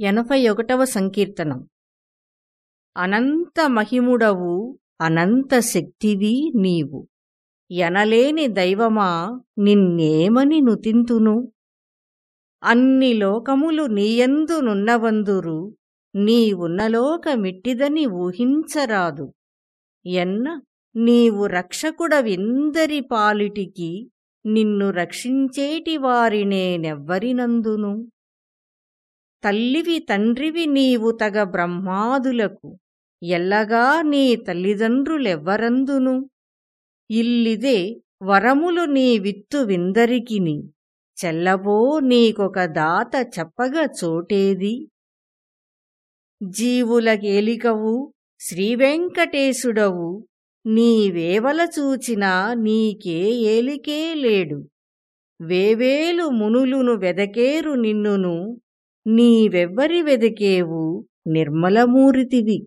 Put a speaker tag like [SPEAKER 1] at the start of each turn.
[SPEAKER 1] ఎనభై ఒకటవ సంకీర్తనం. అనంత మహిముడవు అనంత శక్తివి నీవు. ఎనలేని దైవమా నిన్నేమని నుతింతును? అన్ని లోకములు నీయందునున్నవందురు నీవున్నలోకమిట్టిదని నీ ఊహించరాదు. ఎన్న నీవు రక్షకుడవిందరి పాలిటికి నిన్ను రక్షించేటి వారినేనెవ్వరినందును? తల్లివి తండ్రివి నీవు తగ బ్రహ్మాదులకు ఎల్లగా నీ తల్లిదండ్రులెవ్వరందును? ఇల్లిదే వరములు నీ విత్తు విందరికిని చెల్లబో నీకొక దాత చెప్పగ చోటేది? జీవులకేలికవు శ్రీవెంకటేశుడవు నీవేవల చూచినా నీకే ఏలికే లేడు. వేవేలు మునులును వెదకేరు నిన్నును నీవెవ్వరి వెదకేవు నిర్మలమూరితివి.